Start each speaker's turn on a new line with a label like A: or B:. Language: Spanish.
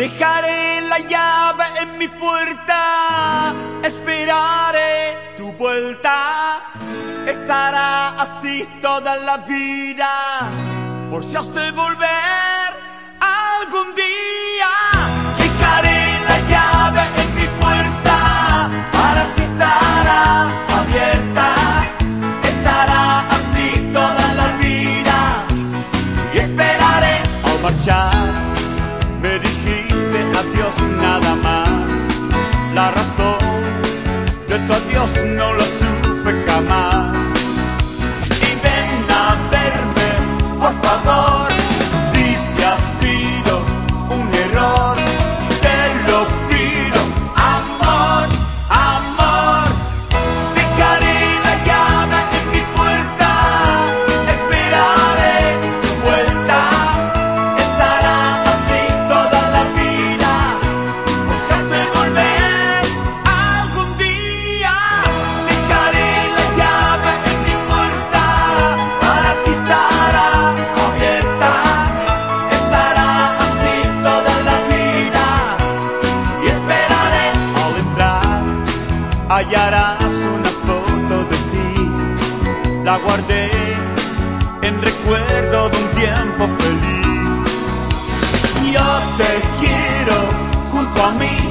A: Dejaré la llave en mi puerta, esperaré tu vuelta. Estará así toda la vida, por si has de volver algún día. Tu adiós no lo supe jamás. Hallarás una foto de ti. La guardé en recuerdo de un tiempo feliz. Yo te quiero junto a mí